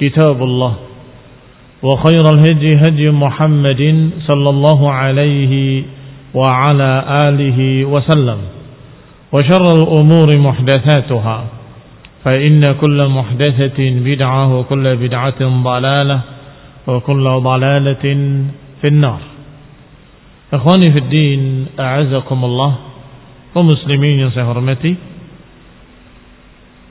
كتاب الله وخير الهدي هدي محمد صلى الله عليه وعلى آله وسلم وشر الأمور محدثاتها فإن كل محدثة بدعة وكل بدعة ضلالة وكل ضلالة في النار. إخواني في الدين أعزكم الله ومسلمين yang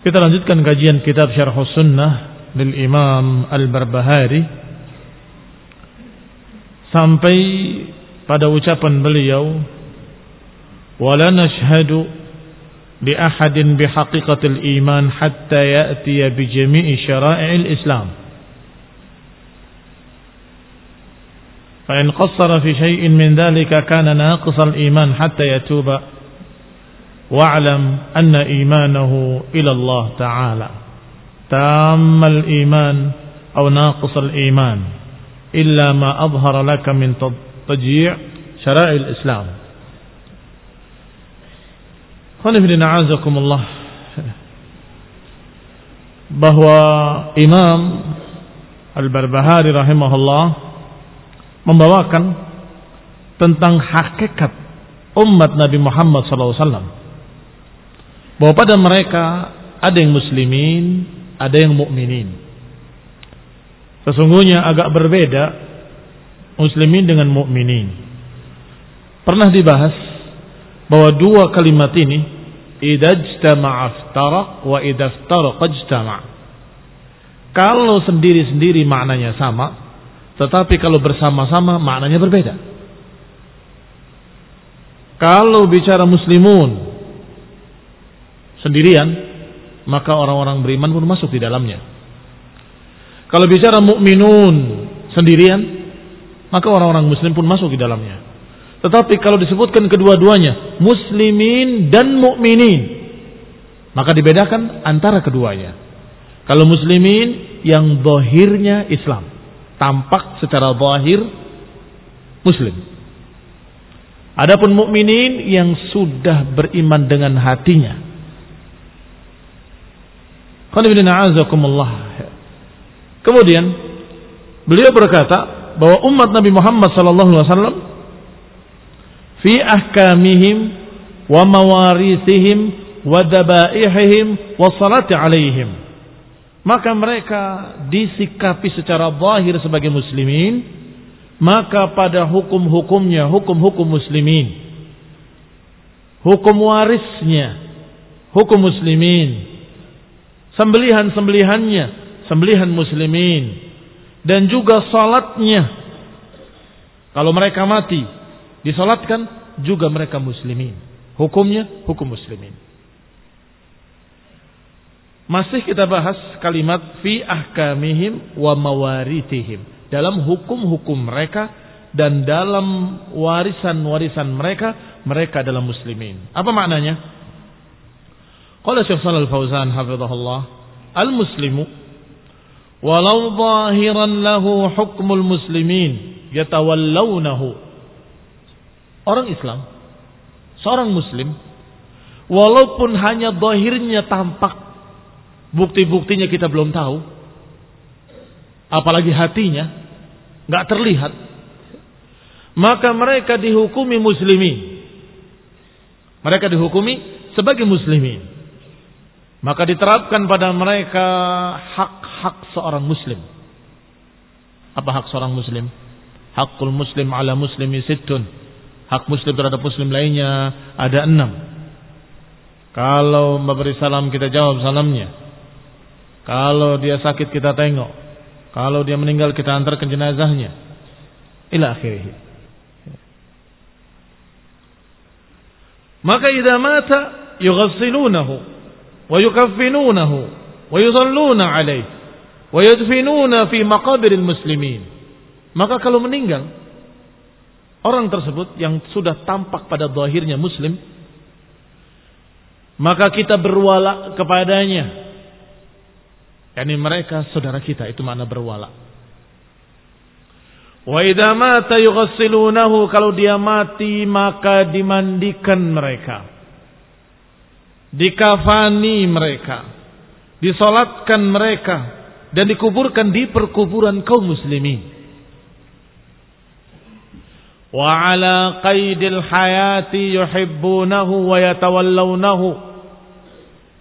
Kita lanjutkan kajian kitab Syarh Sunnah lil Imam Al-Barbahari sampai pada ucapan beliau wala nashhadu li ahadin bihaqiqatil iman hatta ya'ti bi jami'i syara'il Islam فإن قصر في شيء من ذلك كان ناقص الإيمان حتى يتوب واعلم أن إيمانه إلى الله تعالى تام الإيمان أو ناقص الإيمان إلا ما أظهر لك من تضييع شرائع الإسلام Khonifidina azakumullah bahwa Imam Al-Barbahari rahimahullah membawakan tentang hakikat umat Nabi Muhammad SAW bahwa pada mereka ada yang muslimin, ada yang mukminin. Sesungguhnya agak berbeda muslimin dengan mukminin. Pernah dibahas bahwa dua kalimat ini wa. Kalau sendiri-sendiri maknanya sama, tetapi kalau bersama-sama maknanya berbeda. Kalau bicara muslimun sendirian, maka orang-orang beriman pun masuk di dalamnya. Kalau bicara mukminun sendirian, maka orang-orang muslim pun masuk di dalamnya. Tetapi kalau disebutkan kedua-duanya, muslimin dan mukminin, maka dibedakan antara keduanya. Kalau muslimin yang zahirnya Islam, tampak secara zahir muslim. Adapun mukminin yang sudah beriman dengan hatinya. Kemudian beliau berkata bahwa umat Nabi Muhammad sallallahu alaihi wasallam fi ahkamihim wa mawarithihim wa dabaihihim wa salati alaihim. Maka mereka disikapi secara zahir sebagai muslimin maka pada hukum-hukumnya hukum-hukum muslimin hukum warisnya hukum muslimin sembelihan-sembelihannya sembelihan muslimin dan juga salatnya kalau mereka mati disolatkan juga mereka muslimin. Hukumnya hukum muslimin. Masih kita bahas kalimat fi ahkamihim wa mawaritihim. Dalam hukum-hukum mereka dan dalam warisan-warisan mereka, mereka adalah muslimin. Apa maknanya? Qala Syekh Shalal Fauzan hafizahullah, al-muslimu walau zahiran lahu hukmul muslimin yatawallawnahu. Orang Islam, seorang muslim, walaupun hanya zahirnya tampak Bukti-buktinya kita belum tahu. Apalagi hatinya. nggak terlihat. Maka mereka dihukumi muslimin. Mereka dihukumi sebagai muslimin. Maka diterapkan pada mereka hak-hak seorang muslim. Apa hak seorang muslim? Hakul muslim ala muslimi sittun. Hak muslim terhadap muslim lainnya ada enam. Kalau memberi salam kita jawab salamnya. Kalau dia sakit kita tengok. Kalau dia meninggal kita antar ke jenazahnya. Ila akhirih. Maka idza mata wa yukaffinunahu wa yudhalluna alayhi wa yadfinuna fi. Maka kalau meninggal orang tersebut yang sudah tampak pada zahirnya muslim maka kita berwala kepadanya yakni mereka saudara kita itu mana berwala. Wa idza mata yughassilunahu kalau dia mati maka dimandikan mereka. Dikafani mereka. Disolatkan mereka dan dikuburkan di perkuburan kaum muslimin.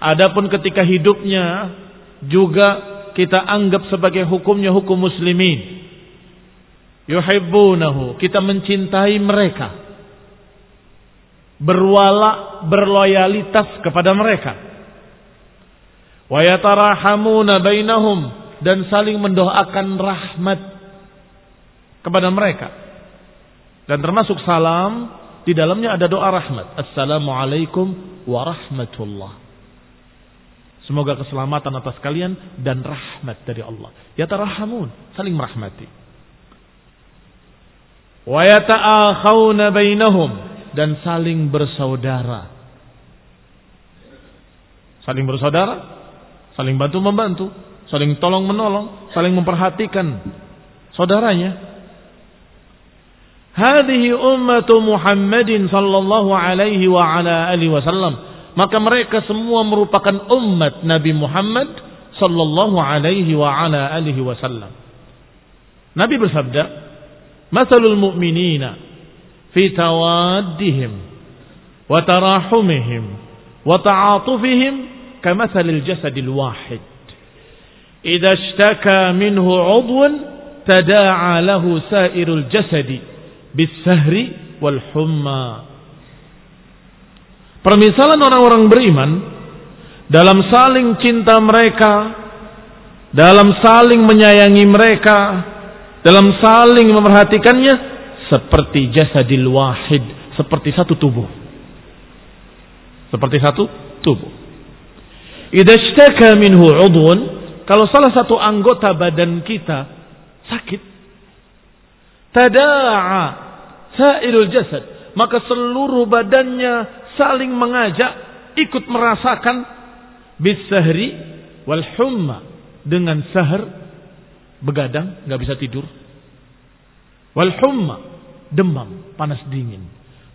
Adapun ketika hidupnya juga kita anggap sebagai hukumnya hukum muslimin. Yuhibbunahu, kita mencintai mereka. Berwala, berloyalitas kepada mereka. Wa yatarahamuna bainahum dan saling mendoakan rahmat kepada mereka. Dan termasuk salam di dalamnya ada doa rahmat. Assalamualaikum warahmatullah. Semoga keselamatan atas kalian dan rahmat dari Allah. Ya tarahamun, saling merahmati. Wa yata'akhawna bainahum dan saling bersaudara. Saling bersaudara, saling bantu membantu, saling tolong menolong, saling memperhatikan saudaranya. Hadhihi ummatu Muhammadin sallallahu alaihi wa ala alihi wasallam maka mereka semua merupakan umat Nabi Muhammad sallallahu alaihi wa ala alihi wasallam. Nabi bersabda, "Matsalul mu'minina fi tawaddihim wa tarahumihim wa ta'atufihim kamathalil jasadil wahid. Idza ishtaka minhu 'udwan tada'a lahu sa'irul jasadi wal humma." Permisalan orang-orang beriman dalam saling cinta mereka, dalam saling menyayangi mereka, dalam saling memperhatikannya seperti jasadil wahid, seperti satu tubuh. Seperti satu tubuh. Idza minhu udhun, kalau salah satu anggota badan kita sakit, tada'a sa'irul jasad, maka seluruh badannya saling mengajak ikut merasakan bisahri wal humma dengan sahar begadang nggak bisa tidur wal humma demam panas dingin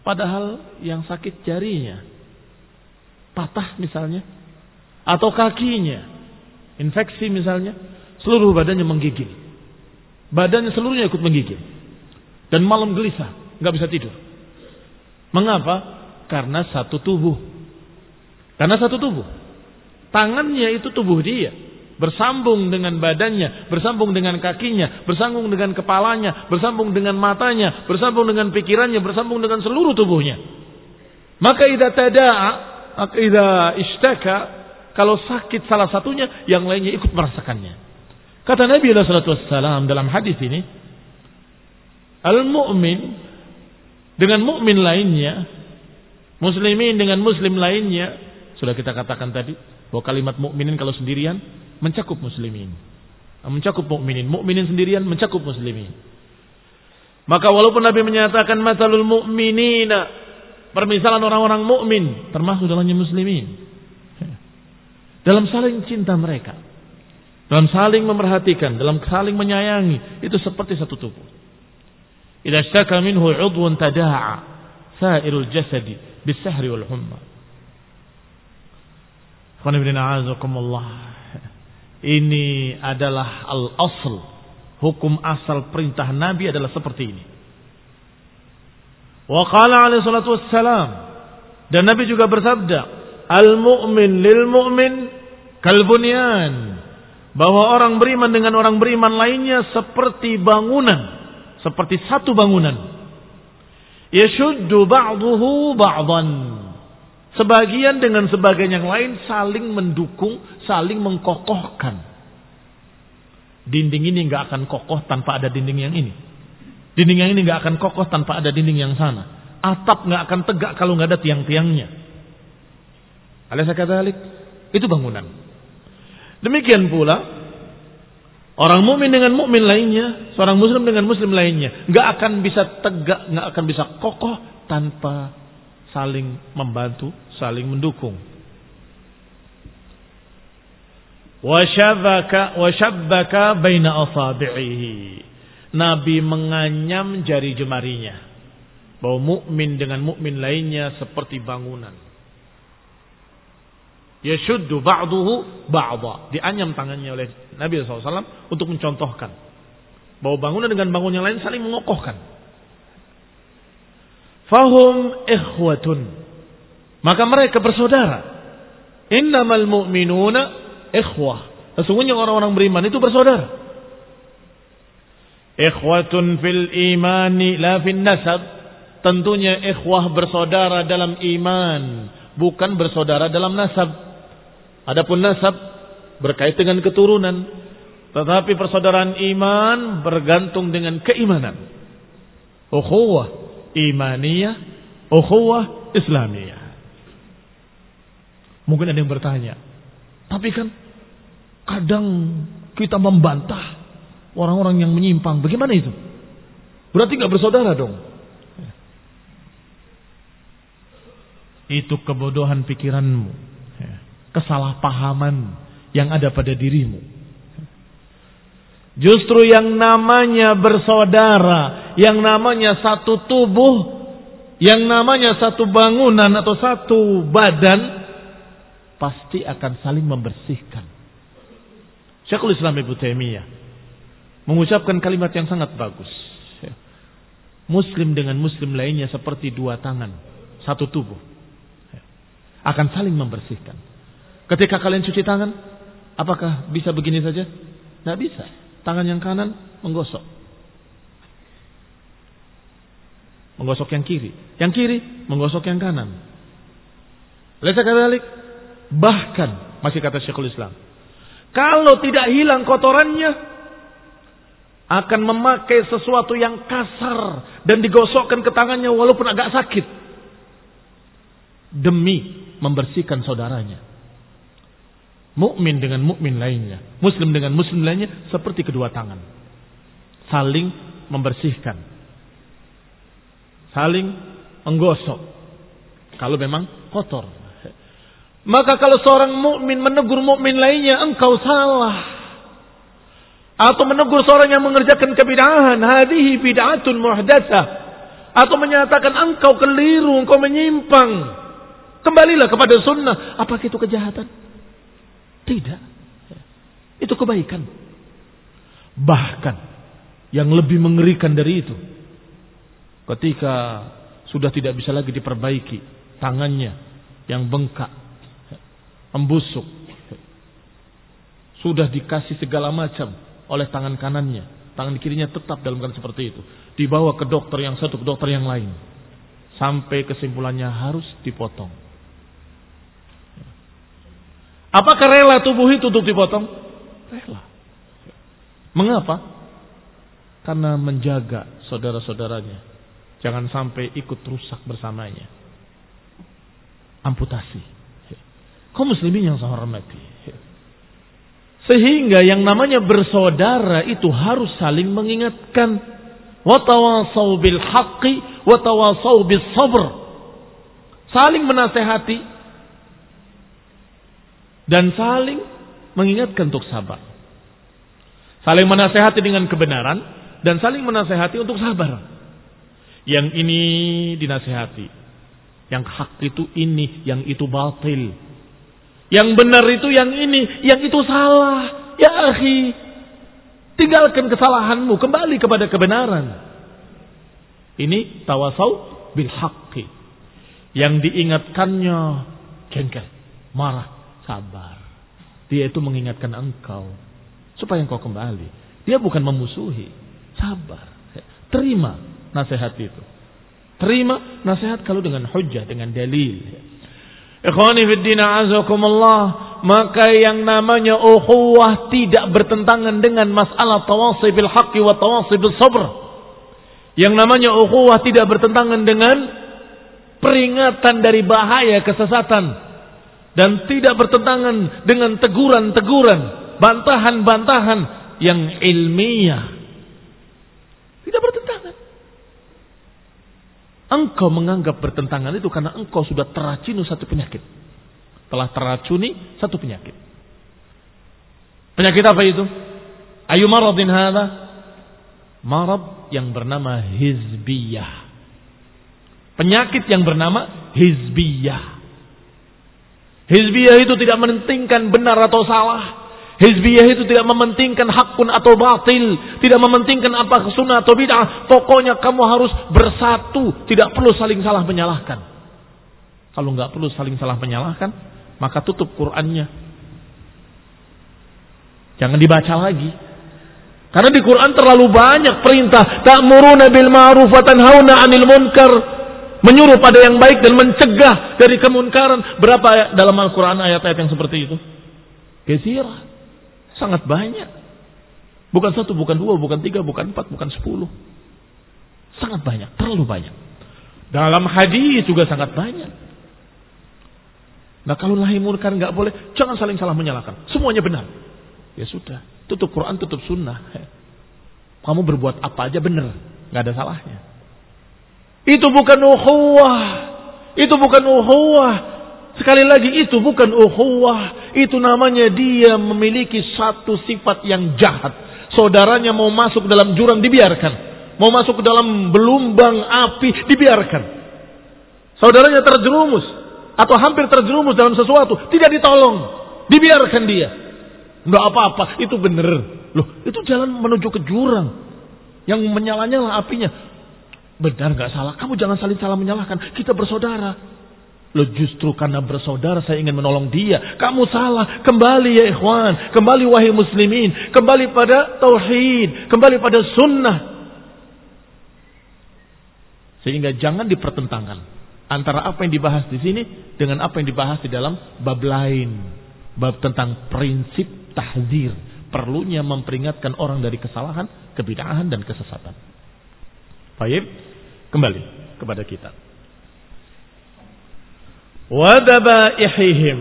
padahal yang sakit jarinya patah misalnya atau kakinya infeksi misalnya seluruh badannya menggigil badannya seluruhnya ikut menggigil dan malam gelisah nggak bisa tidur mengapa karena satu tubuh. Karena satu tubuh. Tangannya itu tubuh dia. Bersambung dengan badannya, bersambung dengan kakinya, bersambung dengan kepalanya, bersambung dengan matanya, bersambung dengan pikirannya, bersambung dengan seluruh tubuhnya. Maka idza tada'a, idza ishtaka, kalau sakit salah satunya, yang lainnya ikut merasakannya. Kata Nabi SAW dalam hadis ini, Al-mu'min dengan mukmin lainnya, muslimin dengan muslim lainnya, sudah kita katakan tadi bahwa kalimat mukminin kalau sendirian mencakup muslimin. Mencakup mukminin, mukminin sendirian mencakup muslimin. Maka walaupun Nabi menyatakan masalul mukminina, permisalan orang-orang mukmin termasuk dalamnya muslimin. Dalam saling cinta mereka, dalam saling memerhatikan, dalam saling menyayangi, itu seperti satu tubuh. Idza syaka minhu 'udwun tada'a sa'irul jasadi bisahri wal humma. Ini adalah al-asl. Hukum asal perintah Nabi adalah seperti ini. Wa qala alaihi salatu wassalam. Dan Nabi juga bersabda, Al-mu'min lil mu'min kal bunyan. Bahwa orang beriman dengan orang beriman lainnya seperti bangunan. Seperti satu bangunan. Yashuddu ba'duhu ba'dan Sebagian dengan sebagian yang lain saling mendukung, saling mengkokohkan. Dinding ini nggak akan kokoh tanpa ada dinding yang ini. Dinding yang ini nggak akan kokoh tanpa ada dinding yang sana. Atap nggak akan tegak kalau nggak ada tiang-tiangnya. Alaysa kadzalik? Itu bangunan. Demikian pula orang mukmin dengan mukmin lainnya, seorang muslim dengan muslim lainnya, nggak akan bisa tegak, nggak akan bisa kokoh tanpa saling membantu, saling mendukung. Wasyabbaka baina asabi'ihi. Nabi menganyam jari jemarinya. Bahwa mukmin dengan mukmin lainnya seperti bangunan. Yashuddu ba'duhu ba'da. Dianyam tangannya oleh Nabi SAW untuk mencontohkan. Bahwa bangunan dengan bangunan yang lain saling mengokohkan. Fahum ikhwatun. Maka mereka bersaudara. Innamal mu'minuna ikhwah. Sesungguhnya orang-orang beriman itu bersaudara. Ikhwatun fil imani la fin nasab. Tentunya ikhwah bersaudara dalam iman. Bukan bersaudara dalam nasab. Adapun nasab berkait dengan keturunan. Tetapi persaudaraan iman bergantung dengan keimanan. Ukhuwah imaniyah. Ukhuwah islamiyah. Mungkin ada yang bertanya. Tapi kan kadang kita membantah orang-orang yang menyimpang. Bagaimana itu? Berarti nggak bersaudara dong. Itu kebodohan pikiranmu. Kesalahpahaman yang ada pada dirimu. Justru yang namanya bersaudara, yang namanya satu tubuh, yang namanya satu bangunan atau satu badan, pasti akan saling membersihkan. Syekhul Islam Ibu Taimiyah mengucapkan kalimat yang sangat bagus. Muslim dengan muslim lainnya seperti dua tangan, satu tubuh. Akan saling membersihkan. Ketika kalian cuci tangan, apakah bisa begini saja? Tidak bisa. Tangan yang kanan menggosok. Menggosok yang kiri. Yang kiri menggosok yang kanan. Lesa kadalik Bahkan, masih kata Syekhul Islam, kalau tidak hilang kotorannya, akan memakai sesuatu yang kasar dan digosokkan ke tangannya walaupun agak sakit. Demi membersihkan saudaranya. Mukmin dengan mukmin lainnya, muslim dengan muslim lainnya seperti kedua tangan. Saling membersihkan. Saling menggosok. Kalau memang kotor. Maka kalau seorang mukmin menegur mukmin lainnya, engkau salah. Atau menegur seorang yang mengerjakan kebid'ahan, hadhihi bid'atun muhdatsah. Atau menyatakan engkau keliru, engkau menyimpang. Kembalilah kepada sunnah. Apakah itu kejahatan? Tidak. Itu kebaikan. Bahkan yang lebih mengerikan dari itu. Ketika sudah tidak bisa lagi diperbaiki tangannya yang bengkak membusuk. Sudah dikasih segala macam oleh tangan kanannya. Tangan kirinya tetap dalam keadaan seperti itu. Dibawa ke dokter yang satu, ke dokter yang lain. Sampai kesimpulannya harus dipotong. Apakah rela tubuh itu untuk dipotong? Rela. Mengapa? Karena menjaga saudara-saudaranya. Jangan sampai ikut rusak bersamanya. Amputasi. Kau muslimin yang saya hormati. Sehingga yang namanya bersaudara itu harus saling mengingatkan. Watawasau bil haqqi, watawasau bil sabr. Saling menasehati. Dan saling mengingatkan untuk sabar. Saling menasehati dengan kebenaran dan saling menasehati untuk sabar. Yang ini dinasehati. Yang hak itu ini, yang itu batil. Yang benar itu yang ini, yang itu salah. Ya akhi, tinggalkan kesalahanmu, kembali kepada kebenaran. Ini tawasau bil haqqi. Yang diingatkannya jengkel, marah, sabar. Dia itu mengingatkan engkau supaya engkau kembali. Dia bukan memusuhi, sabar. Terima nasihat itu. Terima nasihat kalau dengan hujah, dengan dalil. Ikhwani fiddina azakumullah. Maka yang namanya ukhuwah tidak bertentangan dengan masalah tawasi bil haqqi wa tawasi bil sabr. Yang namanya ukhuwah tidak bertentangan dengan peringatan dari bahaya kesesatan. Dan tidak bertentangan dengan teguran-teguran, bantahan-bantahan yang ilmiah. Tidak bertentangan. Engkau menganggap bertentangan itu karena engkau sudah teracuni satu penyakit. Telah teracuni satu penyakit. Penyakit apa itu? Ayu maradin hadha? Marad yang bernama hizbiyah. Penyakit yang bernama hizbiyah. Hizbiyah itu tidak menentingkan benar atau salah. Hizbiyah itu tidak mementingkan hakun atau batil. Tidak mementingkan apa sunnah atau bid'ah. Pokoknya kamu harus bersatu. Tidak perlu saling salah menyalahkan. Kalau nggak perlu saling salah menyalahkan, maka tutup Qur'annya. Jangan dibaca lagi. Karena di Quran terlalu banyak perintah. Ta'muruna bil ma'ruf wa 'anil munkar. Menyuruh pada yang baik dan mencegah dari kemunkaran. Berapa dalam Al-Quran ayat-ayat yang seperti itu? Kesirah. Sangat banyak. Bukan satu, bukan dua, bukan tiga, bukan empat, bukan sepuluh. Sangat banyak, terlalu banyak. Dalam hadis juga sangat banyak. Nah kalau nahi munkar nggak boleh, jangan saling salah menyalahkan. Semuanya benar. Ya sudah, tutup Quran, tutup sunnah. Kamu berbuat apa aja benar, nggak ada salahnya. Itu bukan ukhuwah. Itu bukan ukhuwah. Sekali lagi itu bukan ukhuwah, itu namanya dia memiliki satu sifat yang jahat. Saudaranya mau masuk dalam jurang dibiarkan, mau masuk ke dalam belumbang api dibiarkan. Saudaranya terjerumus atau hampir terjerumus dalam sesuatu, tidak ditolong, dibiarkan dia. Enggak apa-apa, itu benar. Loh, itu jalan menuju ke jurang yang menyala-nyala apinya. Benar nggak salah? Kamu jangan saling salah menyalahkan. Kita bersaudara. Lo justru karena bersaudara saya ingin menolong dia. Kamu salah. Kembali ya ikhwan. Kembali wahai muslimin. Kembali pada tauhid. Kembali pada sunnah. Sehingga jangan dipertentangkan. Antara apa yang dibahas di sini. Dengan apa yang dibahas di dalam bab lain. Bab tentang prinsip tahzir. Perlunya memperingatkan orang dari kesalahan, kebidahan dan kesesatan. Baik. Kembali kepada kita wadabaihim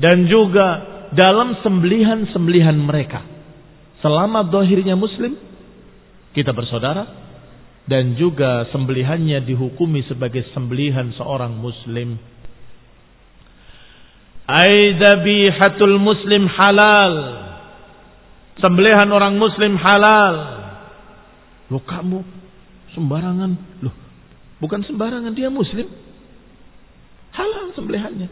dan juga dalam sembelihan-sembelihan mereka. Selama dohirnya muslim, kita bersaudara dan juga sembelihannya dihukumi sebagai sembelihan seorang muslim. Aidabihatul muslim halal. Sembelihan orang muslim halal. Loh kamu sembarangan. Loh bukan sembarangan dia muslim. Halal sembelihannya.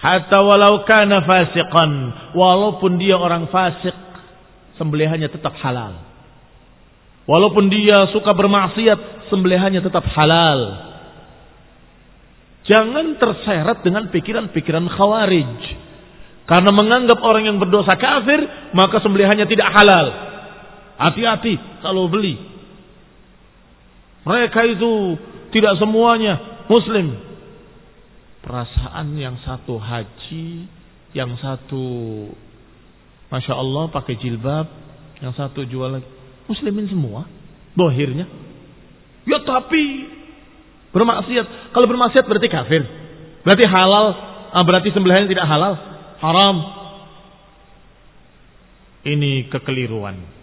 Hatta walau kana fasiqan. Walaupun dia orang fasik. Sembelihannya tetap halal. Walaupun dia suka bermaksiat. Sembelihannya tetap halal. Jangan terseret dengan pikiran-pikiran khawarij. Karena menganggap orang yang berdosa kafir. Maka sembelihannya tidak halal. Hati-hati kalau beli. Mereka itu tidak semuanya Muslim. Perasaan yang satu haji, yang satu Masya Allah pakai jilbab, yang satu jual Muslimin semua. Dohirnya. Ya tapi bermaksiat. Kalau bermaksiat berarti kafir. Berarti halal. Ah, berarti sembelihan tidak halal. Haram. Ini kekeliruan.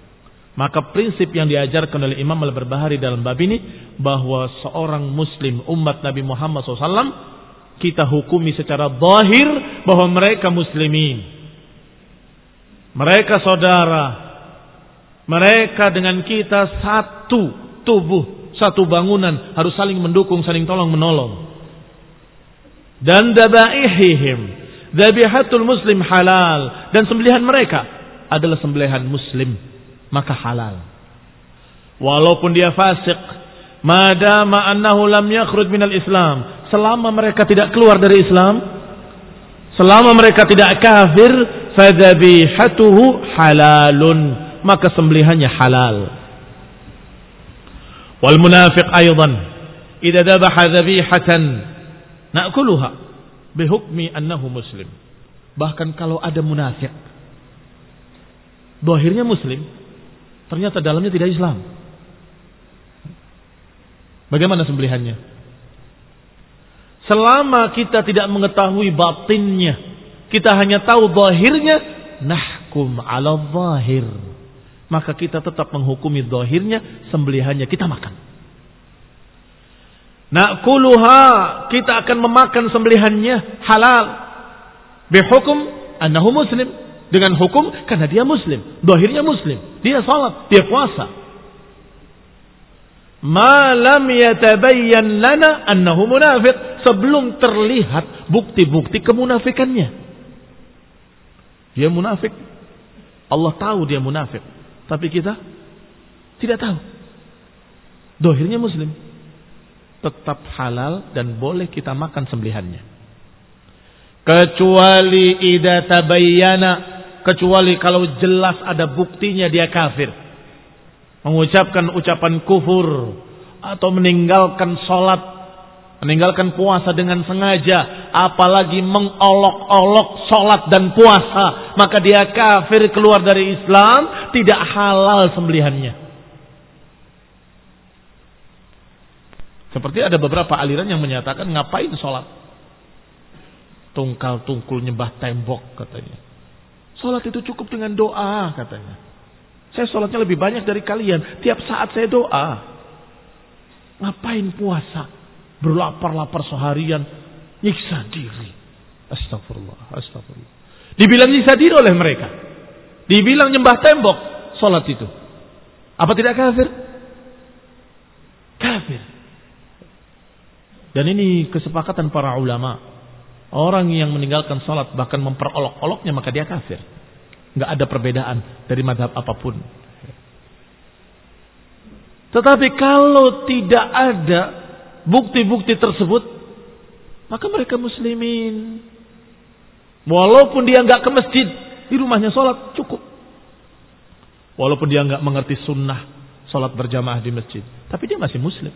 Maka prinsip yang diajarkan oleh Imam Al-Barbahari dalam bab ini bahwa seorang muslim umat Nabi Muhammad SAW kita hukumi secara zahir bahwa mereka muslimin. Mereka saudara. Mereka dengan kita satu tubuh, satu bangunan, harus saling mendukung, saling tolong menolong. Dan dabaihihim, dabihatul muslim halal dan sembelihan mereka adalah sembelihan muslim, maka halal. Walaupun dia fasik, madama annahu lam yakhruj minal Islam, selama mereka tidak keluar dari Islam, selama mereka tidak kafir, fadzabihatuhu halalun, maka sembelihannya halal. Wal munafiq aidan idza dhabaha dzabihatan na'kuluha bihukmi annahu muslim. Bahkan kalau ada munafik dohirnya muslim, ternyata dalamnya tidak Islam. Bagaimana sembelihannya? Selama kita tidak mengetahui batinnya, kita hanya tahu zahirnya, nahkum ala zahir. Maka kita tetap menghukumi zahirnya, sembelihannya kita makan. Nakuluha, kita akan memakan sembelihannya halal. Bihukum annahu muslim. Dengan hukum karena dia muslim. Zahirnya muslim. Dia salat, dia puasa. Malam yatabayyan lana annahu munafiq sebelum terlihat bukti-bukti kemunafikannya. Dia munafik. Allah tahu dia munafik. Tapi kita tidak tahu. Dohirnya muslim. Tetap halal dan boleh kita makan sembelihannya. Kecuali ida tabayyana. Kecuali kalau jelas ada buktinya dia kafir. Mengucapkan ucapan kufur. Atau meninggalkan sholat meninggalkan puasa dengan sengaja, apalagi mengolok-olok sholat dan puasa, maka dia kafir keluar dari Islam, tidak halal sembelihannya. Seperti ada beberapa aliran yang menyatakan ngapain sholat? Tungkal tungkul nyembah tembok katanya. Sholat itu cukup dengan doa katanya. Saya sholatnya lebih banyak dari kalian. Tiap saat saya doa. Ngapain puasa? berlapar-lapar seharian, nyiksa diri. Astagfirullah, astagfirullah. Dibilang nyiksa diri oleh mereka. Dibilang nyembah tembok, sholat itu. Apa tidak kafir? Kafir. Dan ini kesepakatan para ulama. Orang yang meninggalkan sholat bahkan memperolok-oloknya maka dia kafir. Nggak ada perbedaan dari madhab apa pun. Tetapi kalau tidak ada bukti-bukti tersebut, maka mereka muslimin. Walaupun dia nggak ke masjid, di rumahnya sholat cukup. Walaupun dia nggak mengerti sunnah sholat berjamaah di masjid, tapi dia masih muslim.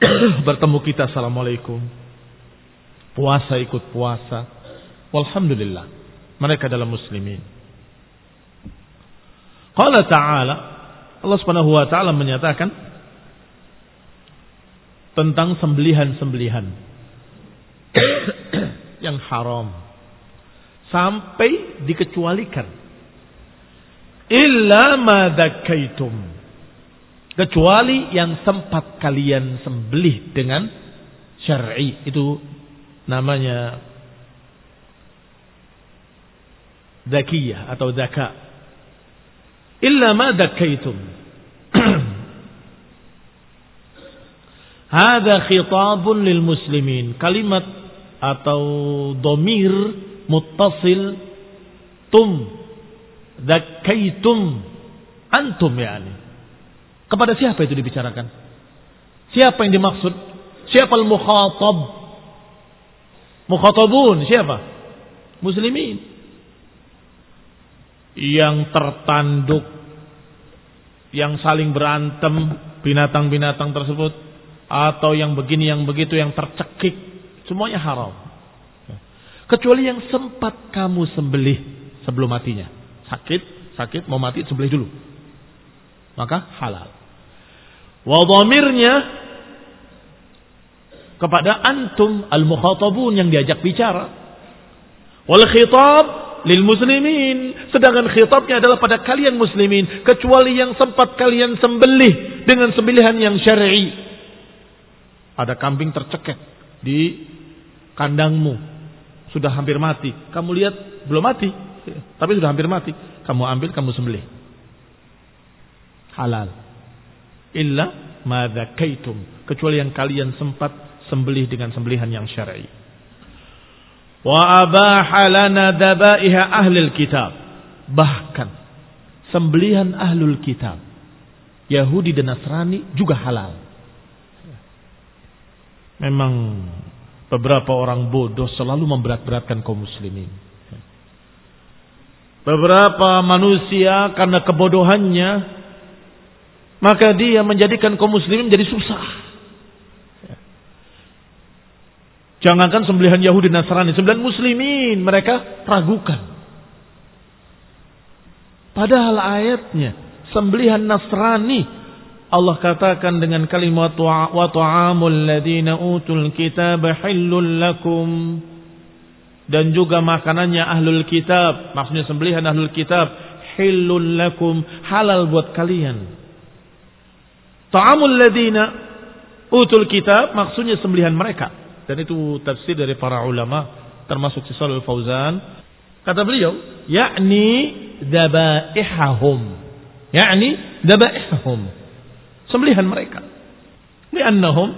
Bertemu kita, assalamualaikum. Puasa ikut puasa. Walhamdulillah. Mereka adalah muslimin. Qala ta'ala. Allah subhanahu wa ta'ala menyatakan tentang sembelihan-sembelihan yang haram sampai dikecualikan illa ma kecuali yang sempat kalian sembelih dengan syar'i itu namanya zakiyah atau zakat illa ma Hada khitabun lil muslimin. Kalimat atau domir muttasil tum zakaitum antum yani. Kepada siapa itu dibicarakan? Siapa yang dimaksud? Siapa al-mukhatab? Mukhatabun siapa? Muslimin. Yang tertanduk yang saling berantem binatang-binatang tersebut atau yang begini yang begitu yang tercekik semuanya haram kecuali yang sempat kamu sembelih sebelum matinya sakit sakit mau mati sembelih dulu maka halal. Wa dhamirnya kepada antum al-mukhatabun yang diajak bicara. Wal khitab lil muslimin. Sedangkan khitabnya adalah pada kalian muslimin. Kecuali yang sempat kalian sembelih dengan sembelihan yang syar'i. Ada kambing tercekek di kandangmu. Sudah hampir mati. Kamu lihat belum mati. Tapi sudah hampir mati. Kamu ambil, kamu sembelih. Halal. Illa madzakaitum. Kecuali yang kalian sempat sembelih dengan sembelihan yang syar'i wa abaha lana dabaiha ahlul kitab. Bahkan sembelihan ahlul kitab Yahudi dan Nasrani juga halal. Memang beberapa orang bodoh selalu memberat-beratkan kaum muslimin. Beberapa manusia karena kebodohannya maka dia menjadikan kaum muslimin menjadi susah. Jangankan sembelihan Yahudi Nasrani, sembelihan muslimin mereka ragukan. Padahal ayatnya sembelihan Nasrani Allah katakan dengan kalimat wa ta'amul ladina utul kitab hillul lakum. Dan juga makanannya ahlul kitab maksudnya sembelihan ahlul kitab hillul lakum halal buat kalian. Ta'amul ladina utul kitab maksudnya sembelihan mereka dan itu tafsir dari para ulama termasuk Sisal Fauzan. Kata beliau, yakni dabaihahum. Yakni dabaihahum. Sembelihan mereka. Liannahum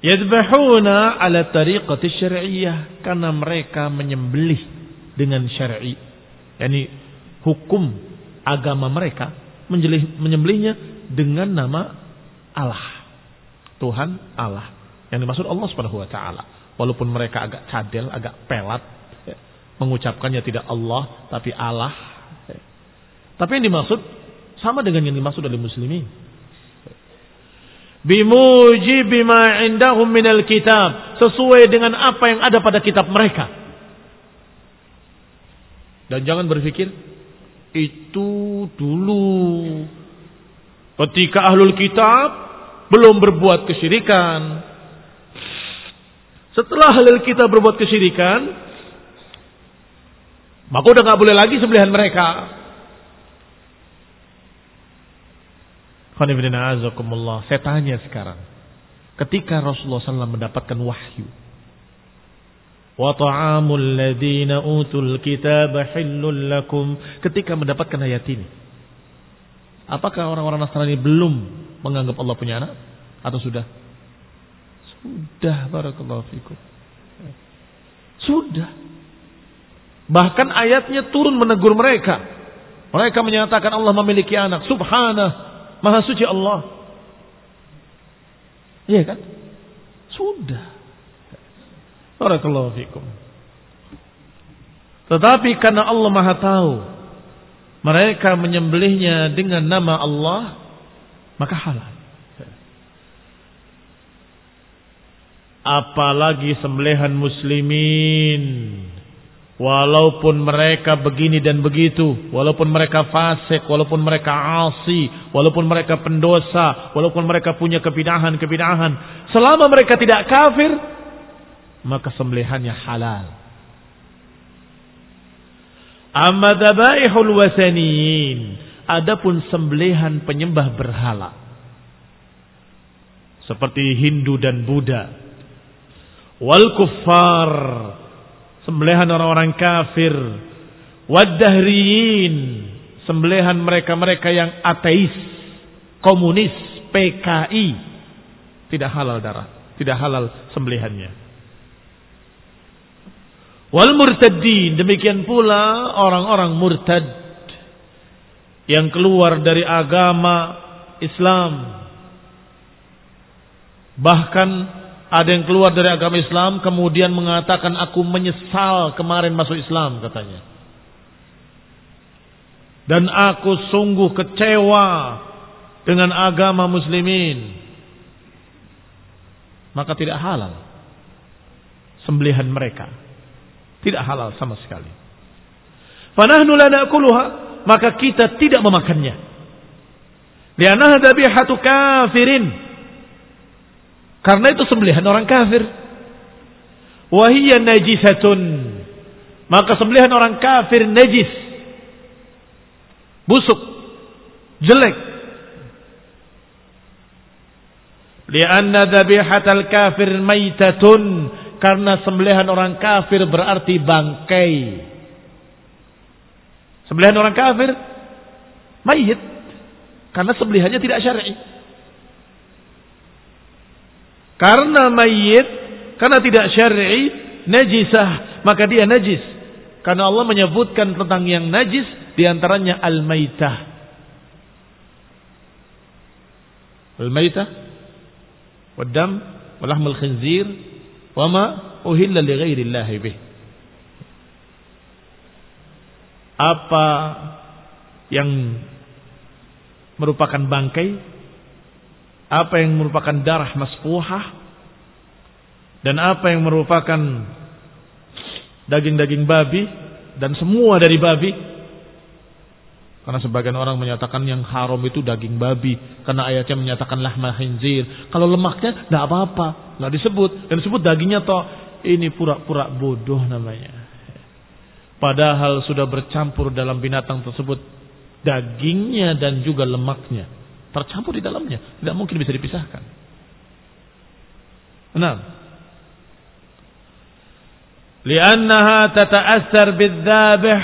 yadbahuna ala tariqati syar'iyyah karena mereka menyembelih dengan syar'i. Yani hukum agama mereka menyembelihnya dengan nama Allah. Tuhan Allah. Yang dimaksud Allah Subhanahu wa taala. Walaupun mereka agak cadel, agak pelat ya, mengucapkannya tidak Allah tapi Allah. Ya. Tapi yang dimaksud sama dengan yang dimaksud oleh muslimin. Bimuji bima indahum minal kitab. Sesuai dengan apa yang ada pada kitab mereka. Dan jangan berpikir itu dulu ketika ahlul kitab belum berbuat kesyirikan, setelah halal kita berbuat kesyirikan, maka udah nggak boleh lagi sembelihan mereka. Saya tanya sekarang. Ketika Rasulullah SAW mendapatkan wahyu. Utul kitab lakum. Ketika mendapatkan ayat ini. Apakah orang-orang Nasrani belum menganggap Allah punya anak? Atau sudah? Sudah barakallahu fikum. Sudah. Bahkan ayatnya turun menegur mereka. Mereka menyatakan Allah memiliki anak. Subhanah. Maha suci Allah. Iya kan? Sudah. Barakallahu fikum. Tetapi karena Allah Maha tahu mereka menyembelihnya dengan nama Allah, maka halal. Apalagi sembelihan muslimin. Walaupun mereka begini dan begitu walaupun mereka fasik walaupun mereka asi walaupun mereka pendosa walaupun mereka punya kebidahan-kebidahan selama mereka tidak kafir maka sembelihannya halal. Amma dabaihul wasaniyin adapun sembelihan penyembah berhala. Seperti Hindu dan Buddha wal kuffar. Sembelihan orang-orang kafir. Wadahriyin sembelihan mereka-mereka yang ateis. Komunis PKI tidak halal darah. Tidak halal sembelihannya. Wal murtadin demikian pula orang-orang murtad. Yang keluar dari agama Islam. Bahkan ada yang keluar dari agama Islam kemudian mengatakan aku menyesal kemarin masuk Islam katanya. Dan aku sungguh kecewa dengan agama muslimin. Maka tidak halal sembelihan mereka. Tidak halal sama sekali. Fanahnu la maka kita tidak memakannya. Lianah dabihatu kafirin. Karena itu sembelihan orang kafir. Wahiyya najisatun. Maka sembelihan orang kafir najis. Busuk. Jelek. Lianna dhabihatal kafir maitatun. Karena sembelihan orang kafir berarti bangkai. Sembelihan orang kafir mayit. Karena sembelihannya tidak syar'i. Karena mayit, karena tidak syar'i, najisah, maka dia najis. Karena Allah menyebutkan tentang yang najis di antaranya al-maitah. Al-maitah, wadam, walahmul khinzir, wama uhilla li ghairi bih. Apa yang merupakan bangkai, apa yang merupakan darah masfuhah, dan apa yang merupakan daging-daging babi, dan semua dari babi. Karena sebagian orang menyatakan yang haram itu daging babi. Karena ayatnya menyatakan lahma khinzir. Kalau lemaknya tidak apa-apa. Nggak disebut. Dan disebut dagingnya toh. Ini pura-pura bodoh namanya. Padahal sudah bercampur dalam binatang tersebut dagingnya dan juga lemaknya tercampur di dalamnya, tidak mungkin bisa dipisahkan. Enam. Liannaha tata'assar bidzabih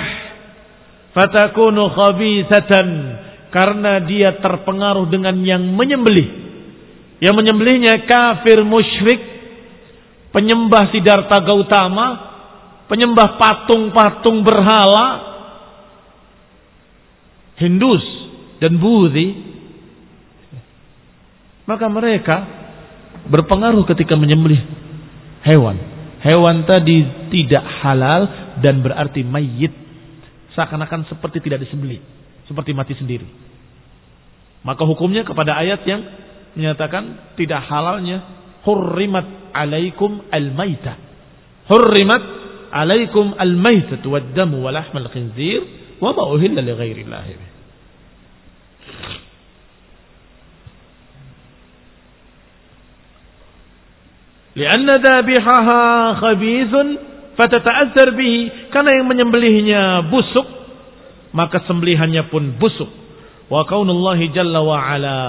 fatakunu khabithatan karena dia terpengaruh dengan yang menyembelih. Yang menyembelihnya kafir musyrik, penyembah Siddhartha Gautama, penyembah patung-patung berhala, Hindus dan Budi, maka mereka berpengaruh ketika menyembelih hewan. Hewan tadi tidak halal dan berarti mayit. Seakan-akan seperti tidak disembelih. Seperti mati sendiri. Maka hukumnya kepada ayat yang menyatakan tidak halalnya hurrimat alaikum al-maitah. Hurrimat alaikum al-maitah wad damu wa lahmal khinzir wa ma uhilla li ghairillah Lianna dhabihaha khabithun fatata'azzar bihi karena yang menyembelihnya busuk maka sembelihannya pun busuk wa kaunullahi jalla wa ala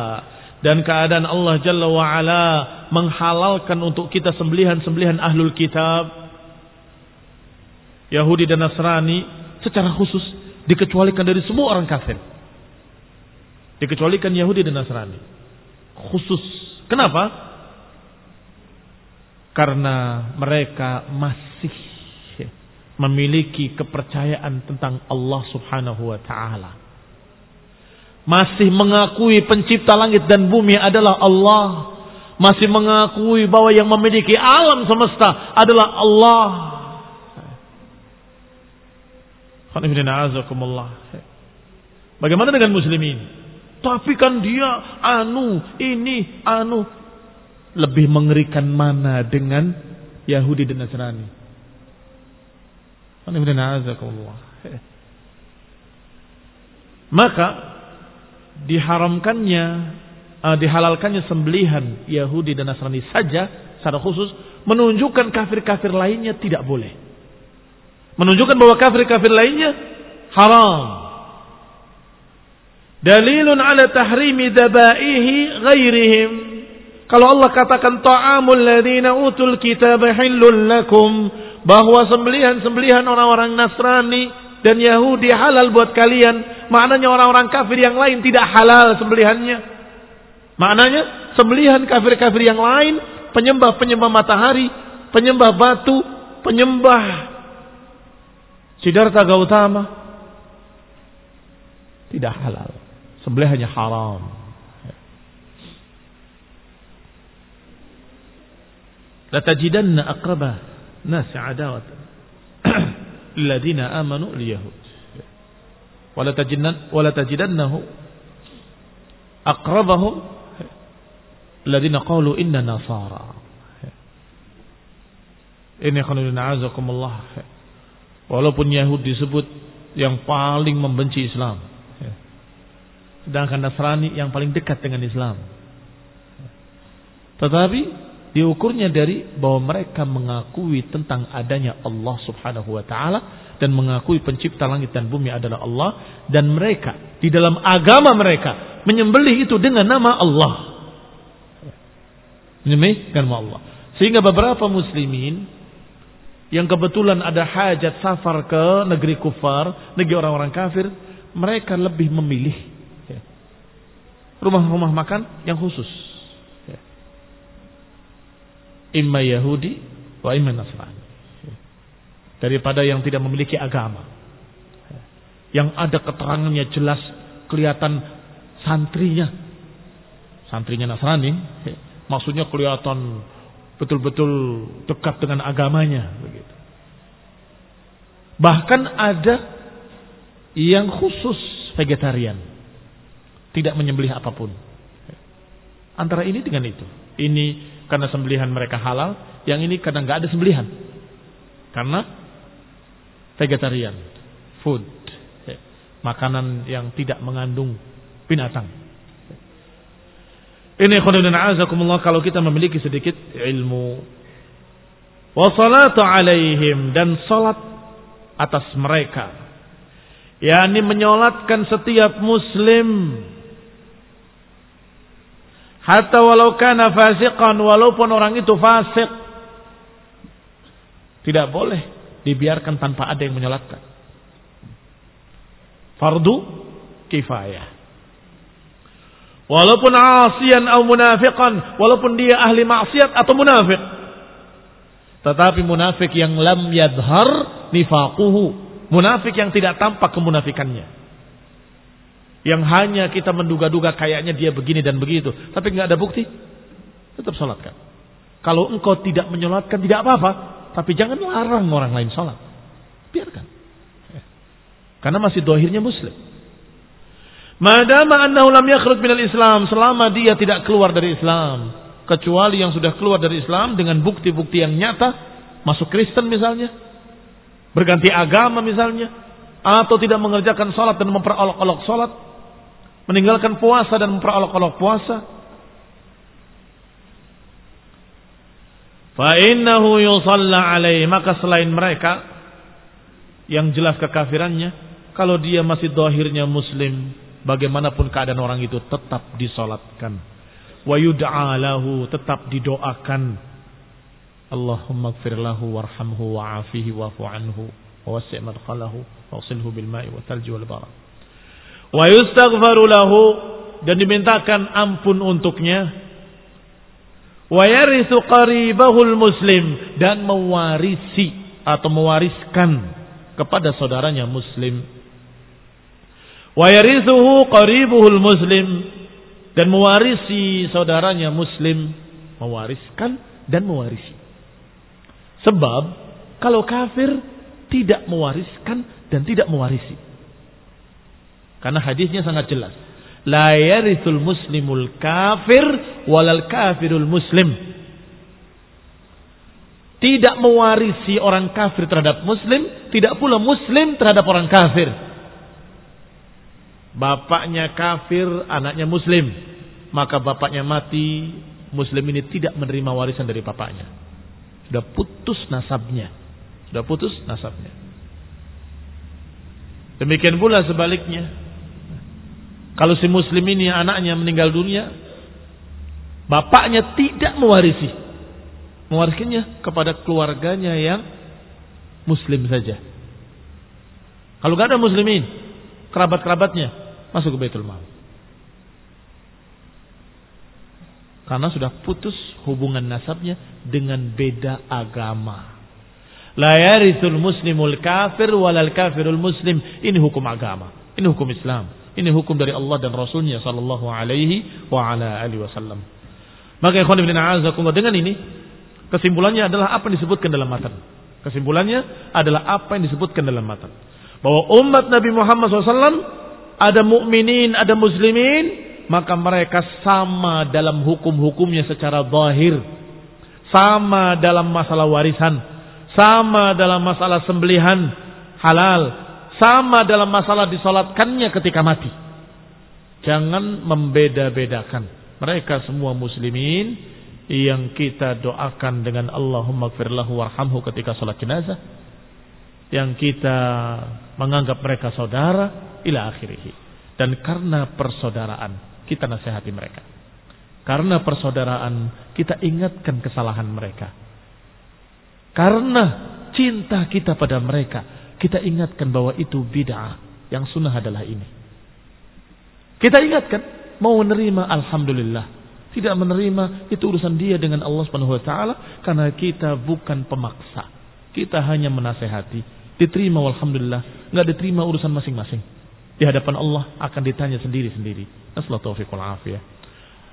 dan keadaan Allah jalla wa ala menghalalkan untuk kita sembelihan-sembelihan ahlul kitab Yahudi dan Nasrani secara khusus dikecualikan dari semua orang kafir. Dikecualikan Yahudi dan Nasrani. Khusus. Kenapa? Karena mereka masih memiliki kepercayaan tentang Allah Subhanahu wa taala. Masih mengakui pencipta langit dan bumi adalah Allah. Masih mengakui bahwa yang memiliki alam semesta adalah Allah Bagaimana dengan muslimin? Tapi kan dia anu, ini, anu. Lebih mengerikan mana dengan Yahudi dan Nasrani? Maka diharamkannya, uh, dihalalkannya sembelihan Yahudi dan Nasrani saja secara khusus menunjukkan kafir-kafir lainnya tidak boleh. Menunjukkan bahwa kafir-kafir lainnya haram. Dalilun ala tahrimi dabaihi ghairihim. Kalau Allah katakan ta'amul ladina utul kitab hillul lakum. Bahwa sembelihan-sembelihan orang-orang Nasrani dan Yahudi halal buat kalian. Maknanya orang-orang kafir yang lain tidak halal sembelihannya. Maknanya sembelihan kafir-kafir yang lain. Penyembah-penyembah matahari. Penyembah batu. Penyembah Siddhartha Gautama tidak halal. Sembelihannya haram. Latajidanna aqraba nasi adawat lilladina amanu liyahud. Wala tajidanna wala tajidannahu aqrabahum alladina qalu inna nasara. Ini khanulina azakumullah. Walaupun Yahudi disebut yang paling membenci Islam. Sedangkan Nasrani yang paling dekat dengan Islam. Tetapi diukurnya dari bahwa mereka mengakui tentang adanya Allah Subhanahu wa taala dan mengakui pencipta langit dan bumi adalah Allah dan mereka di dalam agama mereka menyembelih itu dengan nama Allah. Menyembelih dengan nama Allah. Sehingga beberapa muslimin yang kebetulan ada hajat safar ke negeri kufar, negeri orang-orang kafir, mereka lebih memilih rumah-rumah makan yang khusus. Imma Yahudi wa imma Nasrani. Daripada yang tidak memiliki agama. Yang ada keterangannya jelas kelihatan santrinya. Santrinya Nasrani, maksudnya kelihatan betul-betul dekat dengan agamanya begitu. Bahkan ada yang khusus vegetarian tidak menyembelih apa pun. Antara ini dengan itu. Ini karena sembelihan mereka halal, yang ini karena nggak ada sembelihan. Karena vegetarian, food, makanan yang tidak mengandung binatang. Ini khududun azakumullah kalau kita memiliki sedikit ilmu. Wassalatu alaihim dan salat atas mereka. yakni menyolatkan setiap muslim Hatta walau kana fasiqan walaupun orang itu fasik tidak boleh dibiarkan tanpa ada yang menyolatkan. Fardu kifayah. Walaupun asian atau munafiqan, walaupun dia ahli maksiat atau munafik. Tetapi munafik yang lam yadhar nifaquhu, munafik yang tidak tampak kemunafikannya yang hanya kita menduga-duga kayaknya dia begini dan begitu, tapi nggak ada bukti, tetap sholatkan. Kalau engkau tidak menyolatkan tidak apa-apa, tapi jangan larang orang lain sholat, biarkan. Karena masih dohirnya muslim. Madama annahu lam yakhruj minal Islam, selama dia tidak keluar dari Islam, kecuali yang sudah keluar dari Islam dengan bukti-bukti yang nyata, masuk Kristen misalnya, berganti agama misalnya, atau tidak mengerjakan sholat dan memperolok-olok sholat, meninggalkan puasa dan memperolok-olok puasa. Fa innahu yusalla alaihi. Maka selain mereka yang jelas kekafirannya kalau dia masih dohirnya muslim bagaimanapun keadaan orang itu tetap disolatkan. Wa yud'a lahu tetap didoakan. Allahumma gfir lahu warhamhu wa'afihi wa'fu anhu wa wasi' madkhalahu wa bil ma'i wa thalji wal barad wa yustaghfaru lahu dan dimintakan ampun untuknya. Wa yarithu qaribahul muslim dan mewarisi atau mewariskan kepada saudaranya muslim. Wa yarithuhu qaribuhul muslim dan mewarisi saudaranya muslim. Mewariskan dan mewarisi. Sebab kalau kafir tidak mewariskan dan tidak mewarisi karena hadisnya sangat jelas. La yarithul muslimul kafir walal kafirul muslim. Tidak mewarisi orang kafir terhadap muslim, tidak pula muslim terhadap orang kafir. Bapaknya kafir, anaknya muslim. Maka bapaknya mati, muslim ini tidak menerima warisan dari bapaknya. Sudah putus nasabnya. Sudah putus nasabnya. Demikian pula sebaliknya. Kalau si muslim ini anaknya meninggal dunia, bapaknya tidak mewarisi. Mewarisinya kepada keluarganya yang muslim saja. Kalau gak ada muslimin, kerabat-kerabatnya masuk ke Baitul Mal. Karena sudah putus hubungan nasabnya dengan beda agama. La yarithul muslimul kafir walal kafirul muslim. Ini hukum agama. Ini hukum Islam. Ini hukum dari Allah dan Rasulnya Sallallahu Alaihi wa ala alihi Wasallam. Maka ikhwan ibn a'azakumullah dengan ini kesimpulannya adalah apa yang disebutkan dalam matan. Kesimpulannya adalah apa yang disebutkan dalam matan. Bahwa umat Nabi Muhammad SAW ada mukminin, ada muslimin, maka mereka sama dalam hukum-hukumnya secara zahir. Sama dalam masalah warisan, sama dalam masalah sembelihan halal, sama dalam masalah disolatkannya ketika mati. Jangan membeda-bedakan. Mereka semua muslimin yang kita doakan dengan Allahumma firlahu warhamhu ketika sholat jenazah. Yang kita menganggap mereka saudara ila akhirih. Dan karena persaudaraan kita nasihati mereka. Karena persaudaraan kita ingatkan kesalahan mereka. Karena cinta kita pada mereka kita ingatkan bahwa itu bid'ah. Yang sunnah adalah ini. Kita ingatkan, mau menerima alhamdulillah. Tidak menerima itu urusan dia dengan Allah Subhanahu wa taala karena kita bukan pemaksa. Kita hanya menasehati. Diterima alhamdulillah, enggak diterima urusan masing-masing. Di hadapan Allah akan ditanya sendiri-sendiri. Nasallahu taufiq wal afiyah.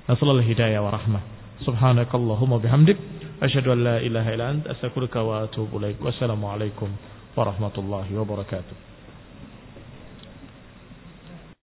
Nasallahu hidayah wa rahmah. Subhanakallahumma bihamdik asyhadu an la ilaha illa anta astaghfiruka wa atubu ilaik. Wassalamualaikum warahmatullahi wabarakatuh.